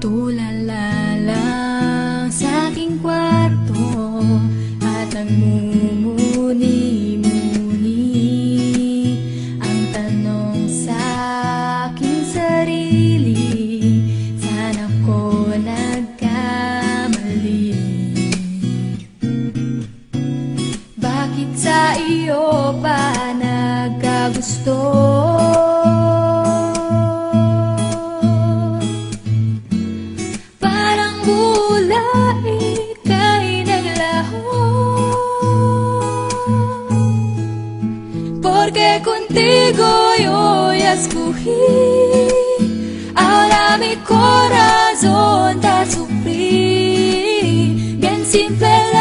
Tulala lang sa aking kwarto At ang escogí. Ahora mi corazón te sufrí Bien simple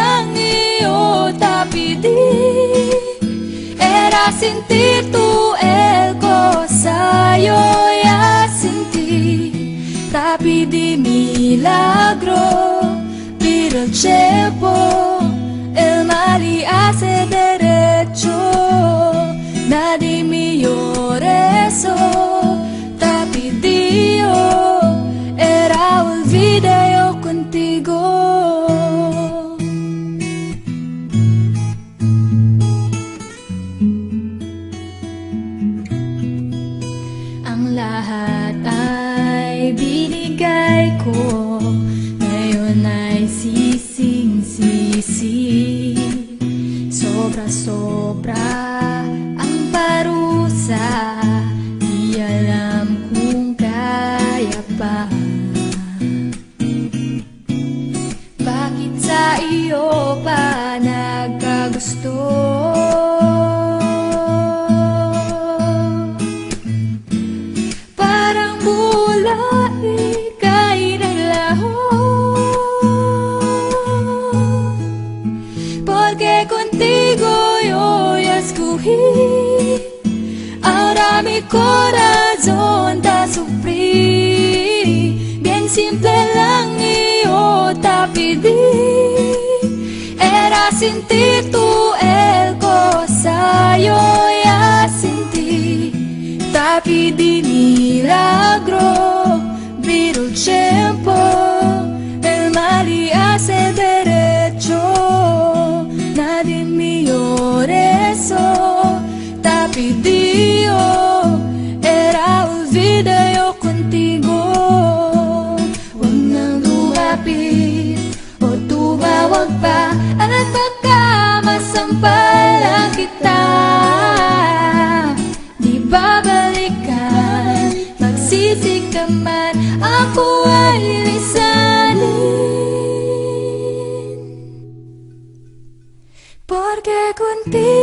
lahat ay binigay ko. Ngayon ay sising-sisi Sobra-sobra ang parusa. Di alam kung pa. Bakit sa iyo pa nagkagusto? Mi corazón te sufrí Bien simple lang yo te pedí Era sentir tú el cosa yo ya sentí Te pedí milagro Pero el tiempo. El mal y hace derecho. Nadie llore eso. Te pedí sisi kemar aku irisanin porque contigo